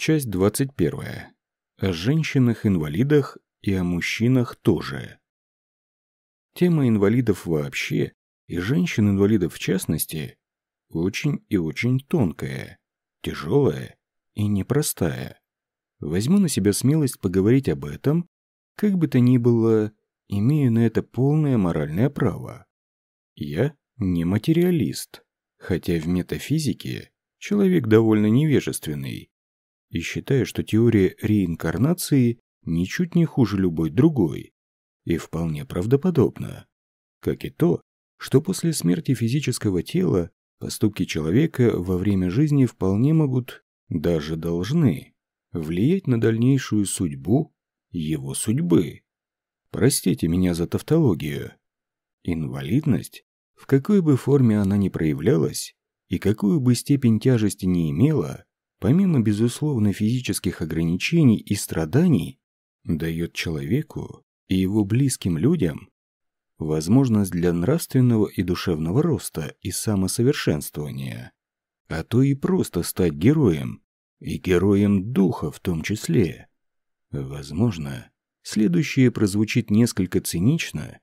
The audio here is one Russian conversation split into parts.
Часть 21. О женщинах-инвалидах и о мужчинах тоже. Тема инвалидов вообще и женщин-инвалидов в частности очень и очень тонкая, тяжелая и непростая. Возьму на себя смелость поговорить об этом, как бы то ни было, имею на это полное моральное право. Я не материалист, хотя в метафизике человек довольно невежественный и считаю, что теория реинкарнации ничуть не хуже любой другой и вполне правдоподобна, как и то, что после смерти физического тела поступки человека во время жизни вполне могут, даже должны, влиять на дальнейшую судьбу его судьбы. Простите меня за тавтологию. Инвалидность, в какой бы форме она ни проявлялась и какую бы степень тяжести не имела, помимо безусловно физических ограничений и страданий, дает человеку и его близким людям возможность для нравственного и душевного роста и самосовершенствования, а то и просто стать героем, и героем духа в том числе. Возможно, следующее прозвучит несколько цинично,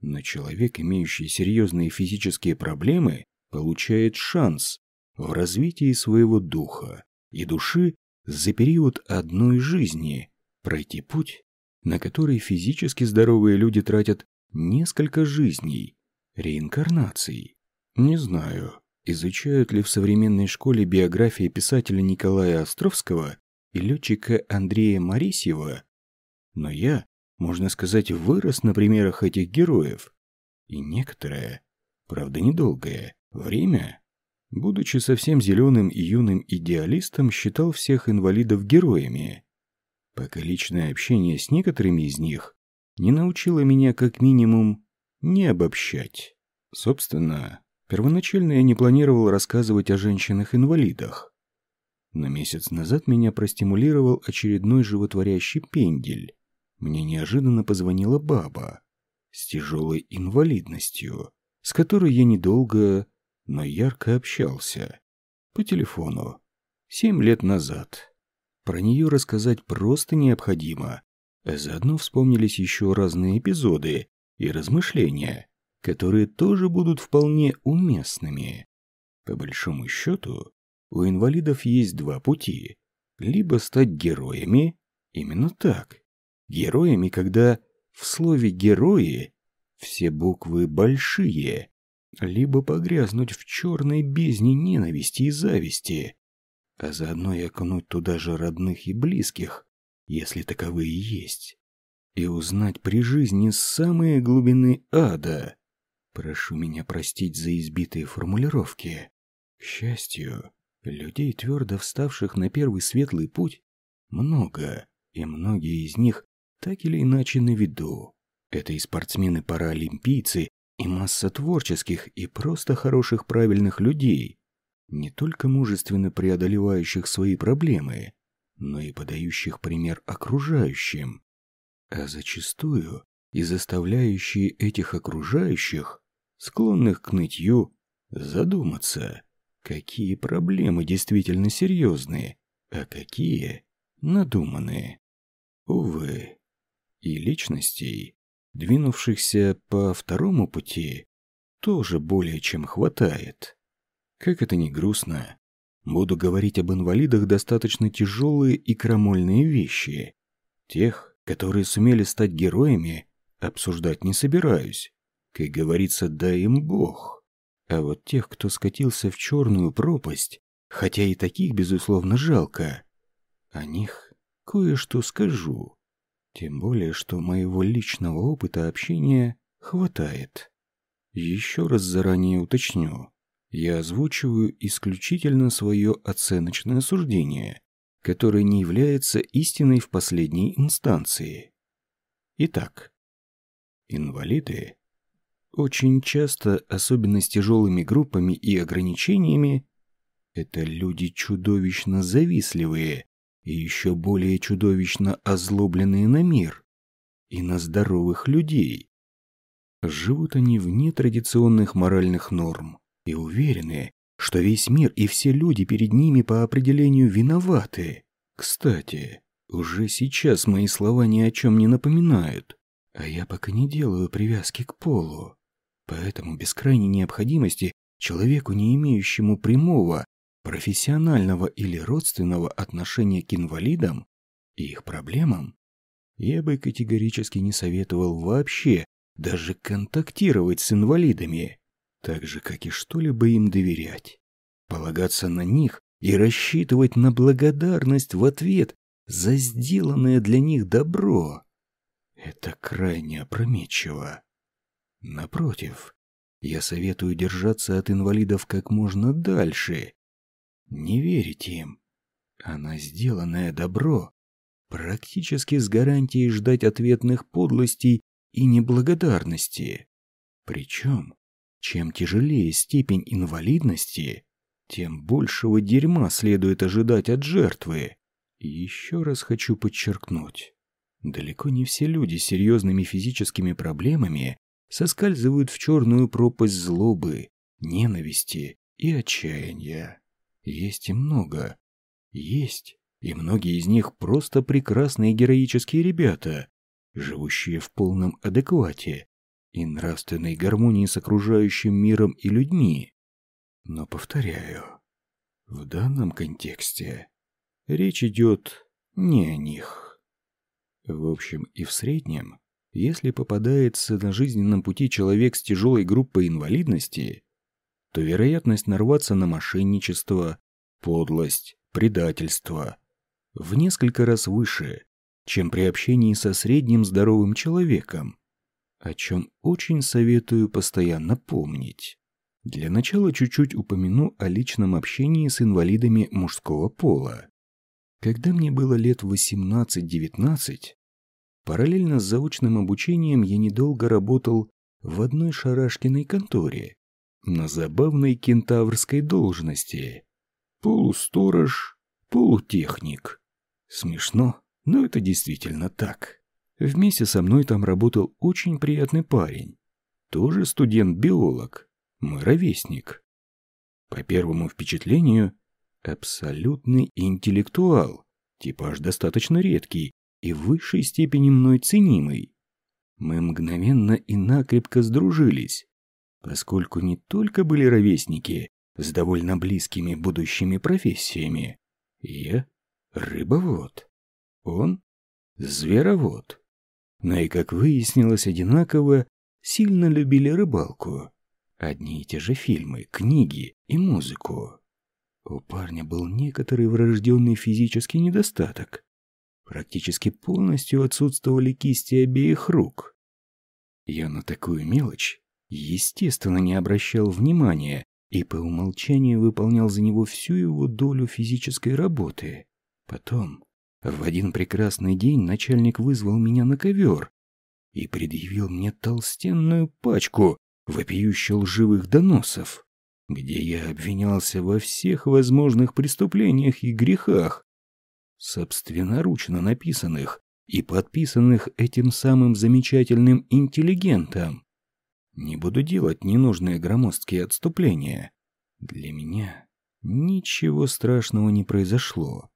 но человек, имеющий серьезные физические проблемы, получает шанс в развитии своего духа и души за период одной жизни пройти путь, на который физически здоровые люди тратят несколько жизней, реинкарнаций. Не знаю, изучают ли в современной школе биографии писателя Николая Островского и летчика Андрея Марисьева, но я, можно сказать, вырос на примерах этих героев, и некоторое, правда недолгое, время будучи совсем зеленым и юным идеалистом, считал всех инвалидов героями, пока личное общение с некоторыми из них не научило меня как минимум не обобщать. Собственно, первоначально я не планировал рассказывать о женщинах-инвалидах. На месяц назад меня простимулировал очередной животворящий пендель. Мне неожиданно позвонила баба с тяжелой инвалидностью, с которой я недолго но ярко общался. По телефону. Семь лет назад. Про нее рассказать просто необходимо. А заодно вспомнились еще разные эпизоды и размышления, которые тоже будут вполне уместными. По большому счету, у инвалидов есть два пути. Либо стать героями, именно так. Героями, когда в слове «герои» все буквы большие, либо погрязнуть в черной бездне ненависти и зависти, а заодно и окунуть туда же родных и близких, если таковые есть, и узнать при жизни самые глубины ада. Прошу меня простить за избитые формулировки. К счастью, людей, твердо вставших на первый светлый путь, много, и многие из них так или иначе на виду. Это и спортсмены-паралимпийцы, и масса творческих и просто хороших правильных людей, не только мужественно преодолевающих свои проблемы, но и подающих пример окружающим, а зачастую и заставляющие этих окружающих, склонных к нытью, задуматься, какие проблемы действительно серьезные, а какие надуманные. Увы, и личностей, двинувшихся по второму пути, тоже более чем хватает. Как это ни грустно, буду говорить об инвалидах достаточно тяжелые и крамольные вещи. Тех, которые сумели стать героями, обсуждать не собираюсь. Как говорится, дай им Бог. А вот тех, кто скатился в черную пропасть, хотя и таких, безусловно, жалко, о них кое-что скажу. Тем более, что моего личного опыта общения хватает. Еще раз заранее уточню. Я озвучиваю исключительно свое оценочное суждение, которое не является истиной в последней инстанции. Итак, инвалиды очень часто, особенно с тяжелыми группами и ограничениями, это люди чудовищно завистливые и еще более чудовищно озлобленные на мир и на здоровых людей. Живут они вне традиционных моральных норм и уверены, что весь мир и все люди перед ними по определению виноваты, Кстати, уже сейчас мои слова ни о чем не напоминают, а я пока не делаю привязки к полу. Поэтому без крайней необходимости человеку, не имеющему прямого, профессионального или родственного отношения к инвалидам и их проблемам, я бы категорически не советовал вообще даже контактировать с инвалидами, так же, как и что-либо им доверять. Полагаться на них и рассчитывать на благодарность в ответ за сделанное для них добро – это крайне опрометчиво. Напротив, я советую держаться от инвалидов как можно дальше. Не верить им, а на сделанное добро практически с гарантией ждать ответных подлостей и неблагодарности. Причем, чем тяжелее степень инвалидности, тем большего дерьма следует ожидать от жертвы. Еще раз хочу подчеркнуть, далеко не все люди с серьезными физическими проблемами соскальзывают в черную пропасть злобы, ненависти и отчаяния. Есть и много. Есть, и многие из них просто прекрасные героические ребята, живущие в полном адеквате и нравственной гармонии с окружающим миром и людьми. Но повторяю, в данном контексте речь идет не о них. В общем и в среднем, если попадается на жизненном пути человек с тяжелой группой инвалидности, то вероятность нарваться на мошенничество, подлость, предательство в несколько раз выше, чем при общении со средним здоровым человеком, о чем очень советую постоянно помнить. Для начала чуть-чуть упомяну о личном общении с инвалидами мужского пола. Когда мне было лет 18-19, параллельно с заочным обучением я недолго работал в одной шарашкиной конторе на забавной кентаврской должности. Полусторож, полутехник. Смешно, но это действительно так. Вместе со мной там работал очень приятный парень. Тоже студент-биолог, мой ровесник. По первому впечатлению, абсолютный интеллектуал, типаж достаточно редкий и в высшей степени мной ценимый. Мы мгновенно и накрепко сдружились, поскольку не только были ровесники с довольно близкими будущими профессиями. Я — рыбовод, он зверовод. Но и, как выяснилось, одинаково сильно любили рыбалку. Одни и те же фильмы, книги и музыку. У парня был некоторый врожденный физический недостаток. Практически полностью отсутствовали кисти обеих рук. Я на такую мелочь, естественно, не обращал внимания и по умолчанию выполнял за него всю его долю физической работы. Потом, в один прекрасный день начальник вызвал меня на ковер и предъявил мне толстенную пачку вопиюще лживых доносов, где я обвинялся во всех возможных преступлениях и грехах, собственноручно написанных и подписанных этим самым замечательным интеллигентом. Не буду делать ненужные громоздкие отступления. Для меня ничего страшного не произошло.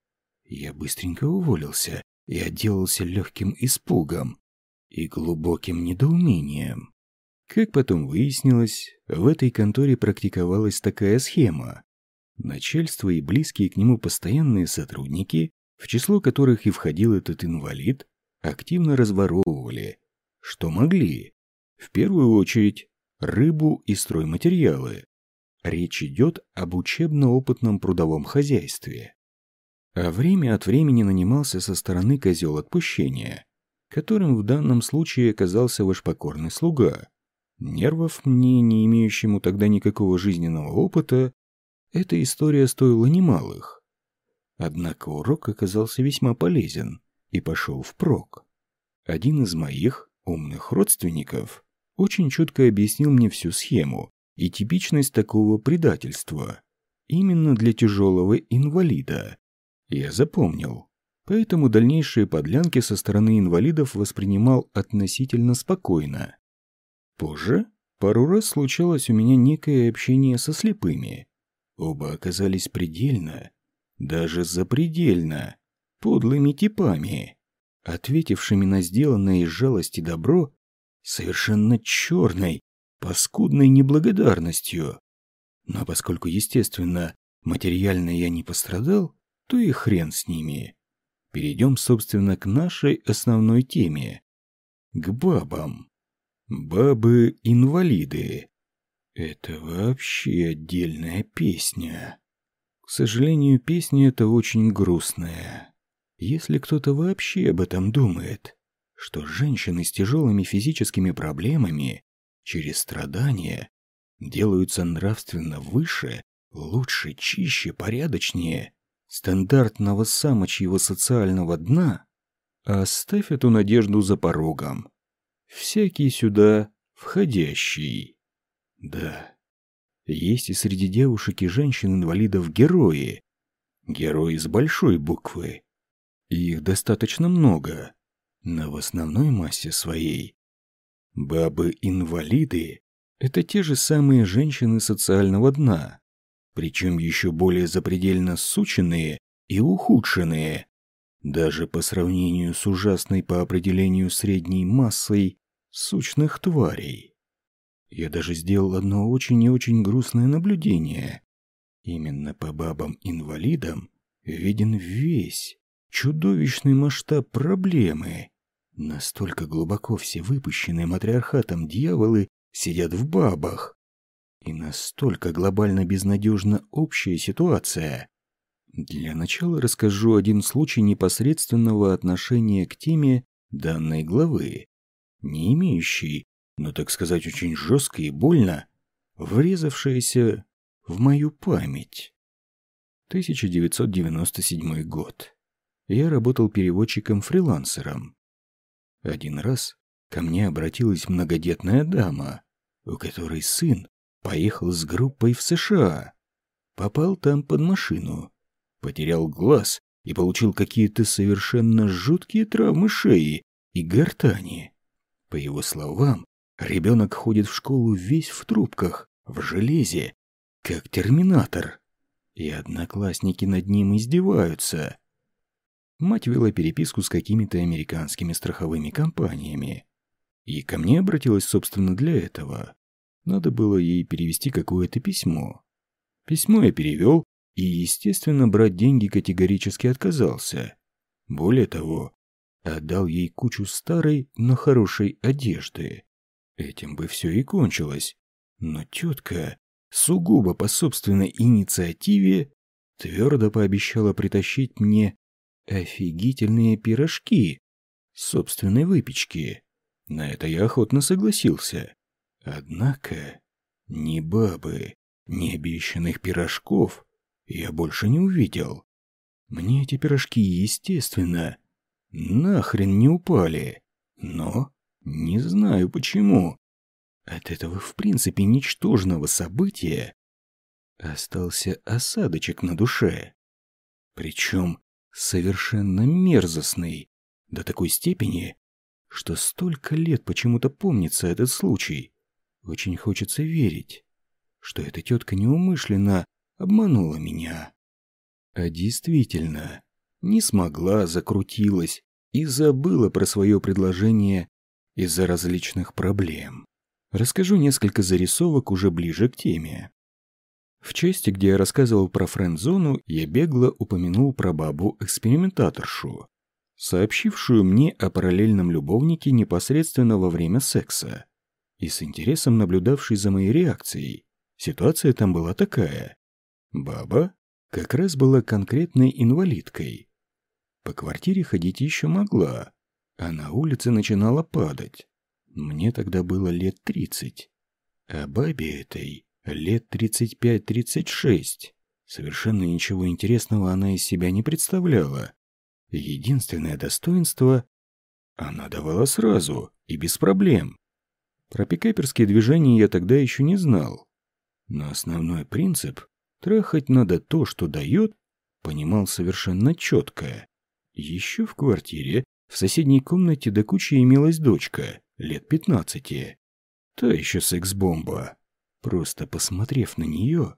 Я быстренько уволился и отделался легким испугом и глубоким недоумением. Как потом выяснилось, в этой конторе практиковалась такая схема. Начальство и близкие к нему постоянные сотрудники, в число которых и входил этот инвалид, активно разворовывали, что могли. В первую очередь, рыбу и стройматериалы. Речь идет об учебно-опытном прудовом хозяйстве. А время от времени нанимался со стороны козел отпущения, которым в данном случае оказался ваш покорный слуга. Нервов мне, не имеющему тогда никакого жизненного опыта, эта история стоила немалых. Однако урок оказался весьма полезен и пошел впрок. Один из моих умных родственников очень четко объяснил мне всю схему и типичность такого предательства именно для тяжелого инвалида, я запомнил. Поэтому дальнейшие подлянки со стороны инвалидов воспринимал относительно спокойно. Позже пару раз случалось у меня некое общение со слепыми. Оба оказались предельно, даже запредельно, подлыми типами, ответившими на сделанное из жалости добро совершенно черной, паскудной неблагодарностью. Но поскольку, естественно, материально я не пострадал, то и хрен с ними. Перейдем, собственно, к нашей основной теме. К бабам. Бабы-инвалиды. Это вообще отдельная песня. К сожалению, песня эта очень грустная. Если кто-то вообще об этом думает, что женщины с тяжелыми физическими проблемами через страдания делаются нравственно выше, лучше, чище, порядочнее стандартного самочьего социального дна, оставь эту надежду за порогом. Всякий сюда входящий. Да, есть и среди девушек и женщин-инвалидов герои. Герои с большой буквы. Их достаточно много, но в основной массе своей. Бабы-инвалиды – это те же самые женщины социального дна, причем еще более запредельно сученные и ухудшенные, даже по сравнению с ужасной по определению средней массой сучных тварей. Я даже сделал одно очень и очень грустное наблюдение. Именно по бабам-инвалидам виден весь чудовищный масштаб проблемы. Настолько глубоко все выпущенные матриархатом дьяволы сидят в бабах. И настолько глобально безнадежна общая ситуация. Для начала расскажу один случай непосредственного отношения к теме данной главы, не имеющий, но, так сказать, очень жестко и больно, врезавшаяся в мою память. 1997 год я работал переводчиком-фрилансером. Один раз ко мне обратилась многодетная дама, у которой сын поехал с группой в США. Попал там под машину, потерял глаз и получил какие-то совершенно жуткие травмы шеи и гортани. По его словам, ребенок ходит в школу весь в трубках, в железе, как терминатор. И одноклассники над ним издеваются. Мать вела переписку с какими-то американскими страховыми компаниями. И ко мне обратилась, собственно, для этого. Надо было ей перевести какое-то письмо. Письмо я перевел, и, естественно, брать деньги категорически отказался. Более того, отдал ей кучу старой, но хорошей одежды. Этим бы все и кончилось. Но тетка, сугубо по собственной инициативе, твердо пообещала притащить мне офигительные пирожки собственной выпечки. На это я охотно согласился. Однако ни бабы, ни обещанных пирожков я больше не увидел. Мне эти пирожки, естественно, нахрен не упали. Но не знаю почему. От этого, в принципе, ничтожного события остался осадочек на душе. Причем совершенно мерзостный, до такой степени, что столько лет почему-то помнится этот случай. Очень хочется верить, что эта тетка неумышленно обманула меня. А действительно, не смогла, закрутилась и забыла про свое предложение из-за различных проблем. Расскажу несколько зарисовок уже ближе к теме. В части, где я рассказывал про френд-зону, я бегло упомянул про бабу-экспериментаторшу, сообщившую мне о параллельном любовнике непосредственно во время секса, и с интересом наблюдавшей за моей реакцией. Ситуация там была такая. Баба как раз была конкретной инвалидкой. По квартире ходить еще могла, а на улице начинала падать. Мне тогда было лет тридцать. А бабе этой Лет 35-36. Совершенно ничего интересного она из себя не представляла. Единственное достоинство – она давала сразу и без проблем. Про пикаперские движения я тогда еще не знал. Но основной принцип – трахать надо то, что дает, понимал совершенно четко. Еще в квартире в соседней комнате до кучи имелась дочка, лет 15. Та еще секс-бомба. Просто посмотрев на нее,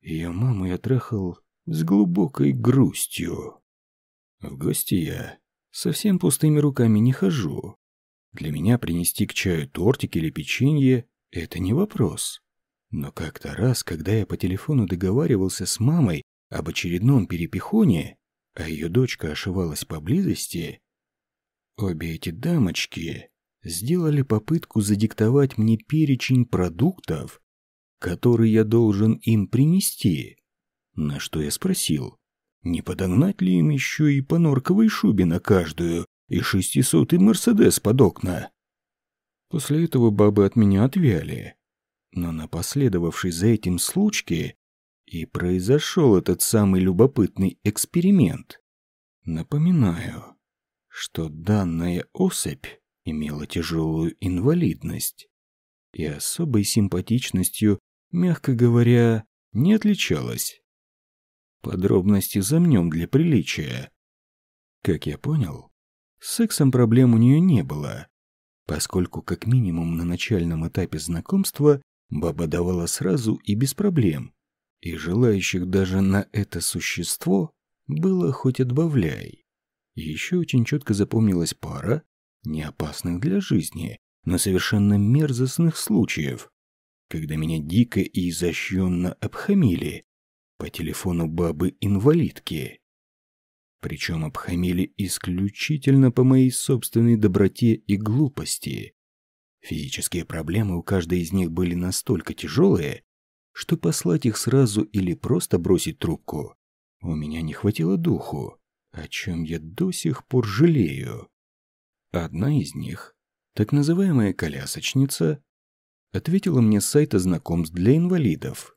ее маму я трахал с глубокой грустью. В гости я совсем пустыми руками не хожу. Для меня принести к чаю тортик или печенье – это не вопрос. Но как-то раз, когда я по телефону договаривался с мамой об очередном перепихоне, а ее дочка ошивалась поблизости, обе эти дамочки сделали попытку задиктовать мне перечень продуктов, который я должен им принести. На что я спросил, не подогнать ли им еще и по норковой шубе на каждую и шестисотый Мерседес под окна? После этого бабы от меня отвяли. Но на последовавшей за этим случке и произошел этот самый любопытный эксперимент. Напоминаю, что данная особь имела тяжелую инвалидность и особой симпатичностью, мягко говоря, не отличалась. Подробности замнем для приличия. Как я понял, с сексом проблем у нее не было, поскольку как минимум на начальном этапе знакомства баба давала сразу и без проблем, и желающих даже на это существо было хоть отбавляй. Еще очень четко запомнилась пара неопасных для жизни, но совершенно мерзостных случаев, когда меня дико и изощренно обхамили по телефону бабы-инвалидки. Причем обхамили исключительно по моей собственной доброте и глупости. Физические проблемы у каждой из них были настолько тяжелые, что послать их сразу или просто бросить трубку у меня не хватило духу, о чем я до сих пор жалею. Одна из них, так называемая колясочница, ответила мне с сайта знакомств для инвалидов.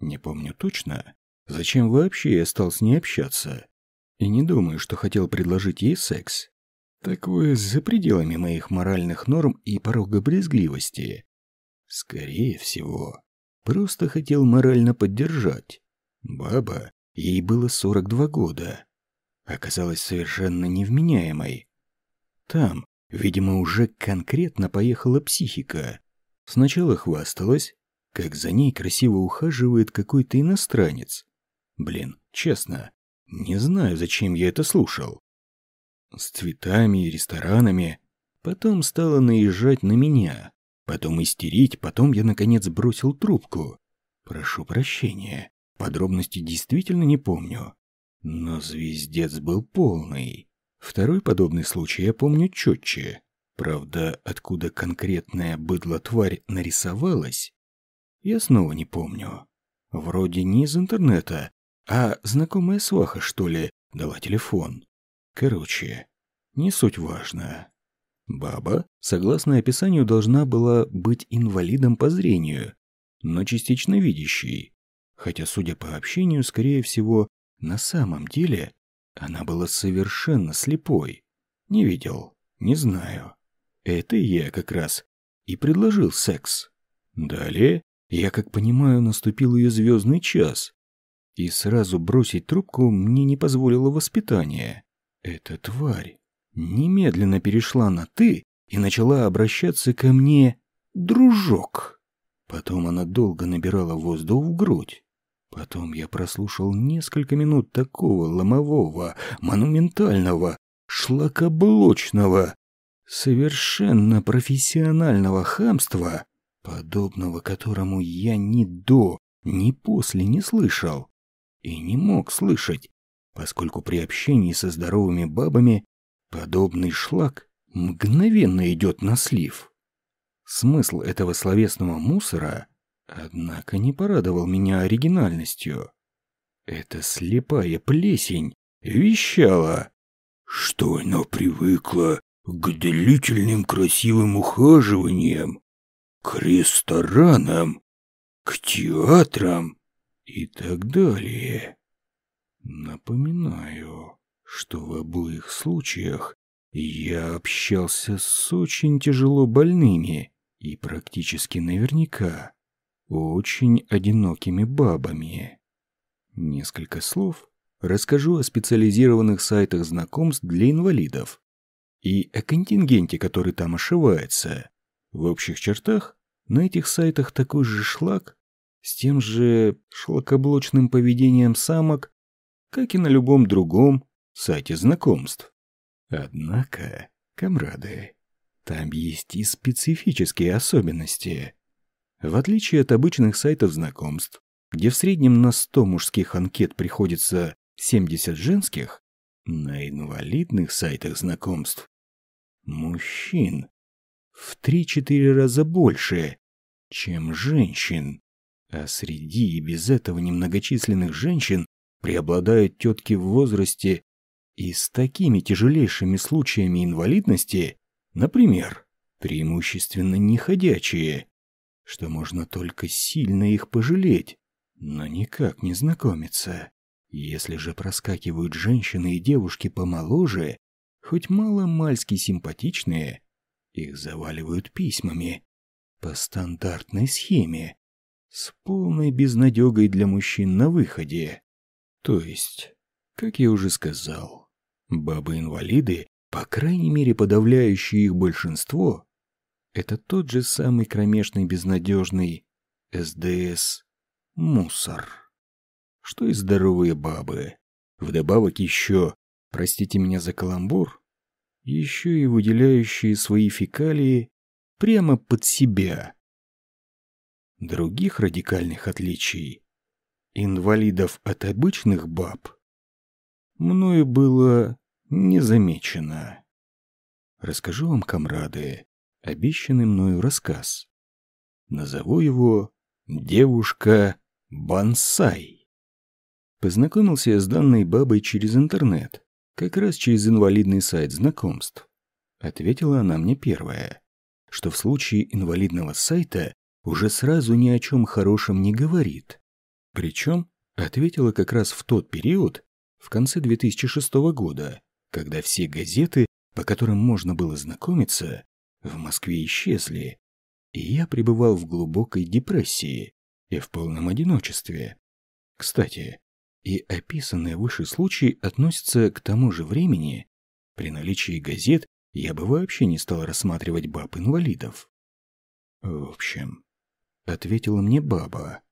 Не помню точно, зачем вообще я стал с ней общаться. И не думаю, что хотел предложить ей секс. Такое за пределами моих моральных норм и порога брезгливости. Скорее всего, просто хотел морально поддержать. Баба, ей было 42 года. Оказалась совершенно невменяемой. Там, видимо, уже конкретно поехала психика. Сначала хвасталась, как за ней красиво ухаживает какой-то иностранец. Блин, честно, не знаю, зачем я это слушал. С цветами и ресторанами. Потом стала наезжать на меня. Потом истерить, потом я, наконец, бросил трубку. Прошу прощения, подробности действительно не помню. Но звездец был полный. Второй подобный случай я помню четче. Правда, откуда конкретная быдло-тварь нарисовалась, я снова не помню. Вроде не из интернета, а знакомая сваха, что ли, дала телефон. Короче, не суть важно. Баба, согласно описанию, должна была быть инвалидом по зрению, но частично видящей. Хотя, судя по общению, скорее всего, на самом деле она была совершенно слепой. Не видел, не знаю. Это я как раз и предложил секс. Далее, я как понимаю, наступил ее звездный час. И сразу бросить трубку мне не позволило воспитание. Эта тварь немедленно перешла на «ты» и начала обращаться ко мне «дружок». Потом она долго набирала воздух в грудь. Потом я прослушал несколько минут такого ломового, монументального, шлакоблочного, совершенно профессионального хамства, подобного которому я ни до, ни после не слышал и не мог слышать, поскольку при общении со здоровыми бабами подобный шлак мгновенно идет на слив. Смысл этого словесного мусора Однако не порадовал меня оригинальностью. Эта слепая плесень вещала, что она привыкла к длительным красивым ухаживаниям, к ресторанам, к театрам и так далее. Напоминаю, что в обоих случаях я общался с очень тяжело больными и практически наверняка очень одинокими бабами. Несколько слов расскажу о специализированных сайтах знакомств для инвалидов и о контингенте, который там ошивается. В общих чертах на этих сайтах такой же шлак с тем же шлакоблочным поведением самок, как и на любом другом сайте знакомств. Однако, комрады, там есть и специфические особенности. В отличие от обычных сайтов знакомств, где в среднем на 100 мужских анкет приходится 70 женских, на инвалидных сайтах знакомств мужчин в 3-4 раза больше, чем женщин. А среди и без этого немногочисленных женщин преобладают тетки в возрасте и с такими тяжелейшими случаями инвалидности, например, преимущественно неходячие, что можно только сильно их пожалеть, но никак не знакомиться. Если же проскакивают женщины и девушки помоложе, хоть мало-мальски симпатичные, их заваливают письмами по стандартной схеме, с полной безнадегой для мужчин на выходе. То есть, как я уже сказал, бабы-инвалиды, по крайней мере подавляющее их большинство, это тот же самый кромешный безнадежный СДС мусор. Что и здоровые бабы. Вдобавок еще, простите меня за каламбур, еще и выделяющие свои фекалии прямо под себя. Других радикальных отличий, инвалидов от обычных баб, мною было не замечено. Расскажу вам, комрады, обещанный мною рассказ. Назову его «Девушка Бонсай». Познакомился я с данной бабой через интернет, как раз через инвалидный сайт знакомств. Ответила она мне первая, что в случае инвалидного сайта уже сразу ни о чем хорошем не говорит. Причем ответила как раз в тот период, в конце 2006 года, когда все газеты, по которым можно было знакомиться, в Москве исчезли, и я пребывал в глубокой депрессии и в полном одиночестве. Кстати, и описанные выше случаи относятся к тому же времени. При наличии газет я бы вообще не стал рассматривать баб-инвалидов. В общем, ответила мне баба.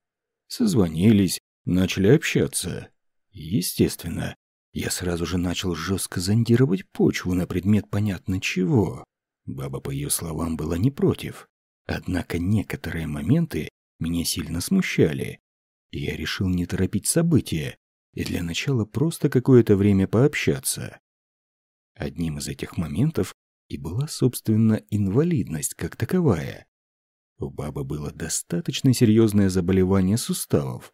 Созвонились, начали общаться. Естественно, я сразу же начал жестко зондировать почву на предмет понятно чего. Баба, по ее словам, была не против. Однако некоторые моменты меня сильно смущали. Я решил не торопить события и для начала просто какое-то время пообщаться. Одним из этих моментов и была, собственно, инвалидность как таковая. У бабы было достаточно серьезное заболевание суставов.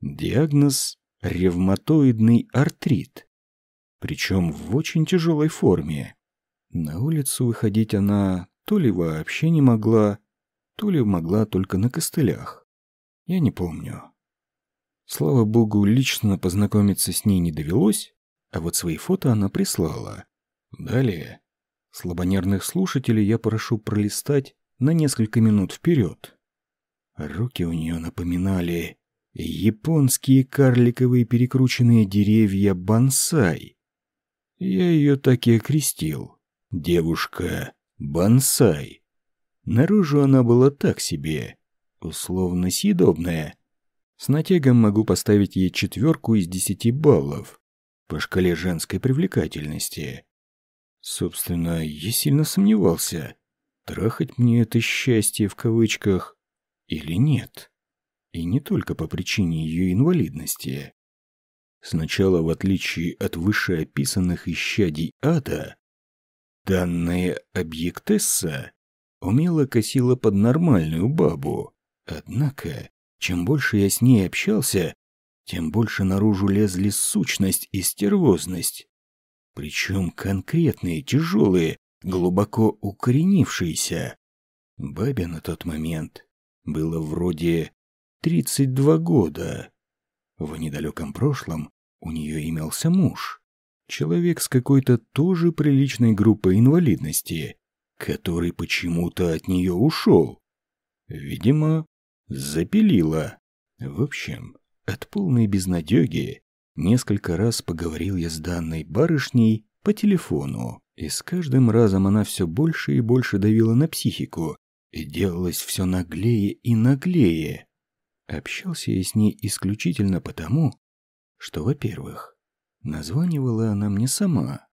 Диагноз – ревматоидный артрит. Причем в очень тяжелой форме. На улицу выходить она то ли вообще не могла, то ли могла только на костылях. Я не помню. Слава богу, лично познакомиться с ней не довелось, а вот свои фото она прислала. Далее. Слабонервных слушателей я прошу пролистать на несколько минут вперед. Руки у нее напоминали японские карликовые перекрученные деревья бонсай. Я ее так и окрестил. Девушка бонсай. Наружу она была так себе, условно съедобная. С натягом могу поставить ей четверку из десяти баллов по шкале женской привлекательности. Собственно, я сильно сомневался, трахать мне это счастье в кавычках или нет. И не только по причине ее инвалидности. Сначала, в отличие от вышеописанных исчадий ада, Данная объектесса умело косила под нормальную бабу. Однако, чем больше я с ней общался, тем больше наружу лезли сущность и стервозность. Причем конкретные, тяжелые, глубоко укоренившиеся. Бабе на тот момент было вроде 32 года. В недалеком прошлом у нее имелся муж. Человек с какой-то тоже приличной группой инвалидности, который почему-то от нее ушел. Видимо, запилила. В общем, от полной безнадеги несколько раз поговорил я с данной барышней по телефону, и с каждым разом она все больше и больше давила на психику и делалась все наглее и наглее. Общался я с ней исключительно потому, что, во-первых, Названивала она мне сама.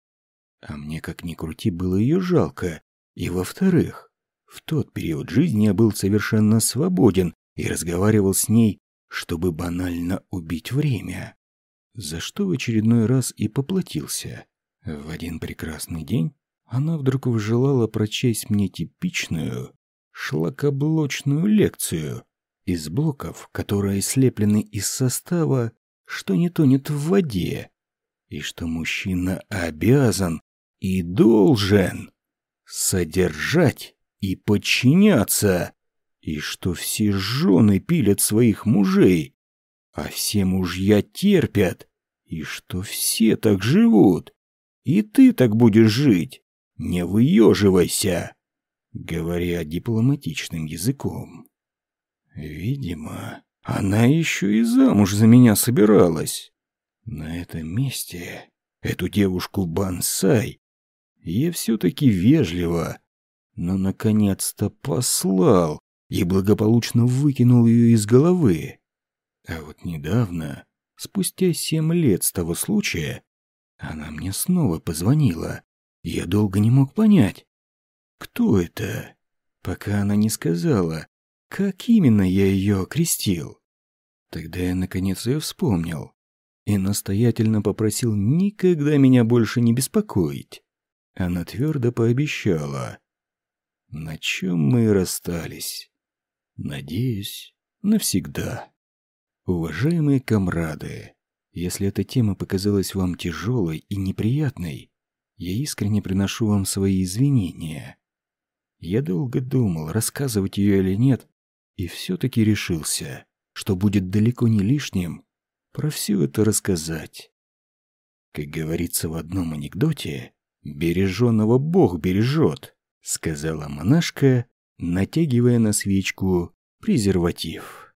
А мне, как ни крути, было ее жалко. И во-вторых, в тот период жизни я был совершенно свободен и разговаривал с ней, чтобы банально убить время. За что в очередной раз и поплатился. В один прекрасный день она вдруг желала прочесть мне типичную шлакоблочную лекцию из блоков, которые слеплены из состава, что не тонет в воде, и что мужчина обязан и должен содержать и подчиняться, и что все жены пилят своих мужей, а все мужья терпят, и что все так живут, и ты так будешь жить, не выеживайся, говоря дипломатичным языком. Видимо, она еще и замуж за меня собиралась. На этом месте эту девушку бонсай я все-таки вежливо, но наконец-то послал и благополучно выкинул ее из головы. А вот недавно, спустя семь лет с того случая, она мне снова позвонила. Я долго не мог понять, кто это, пока она не сказала, как именно я ее окрестил. Тогда я наконец ее вспомнил и настоятельно попросил никогда меня больше не беспокоить. Она твердо пообещала, на чем мы расстались. Надеюсь, навсегда. Уважаемые комрады, если эта тема показалась вам тяжелой и неприятной, я искренне приношу вам свои извинения. Я долго думал, рассказывать ее или нет, и все-таки решился, что будет далеко не лишним про все это рассказать. Как говорится в одном анекдоте, «Береженного Бог бережет» сказала монашка, натягивая на свечку презерватив.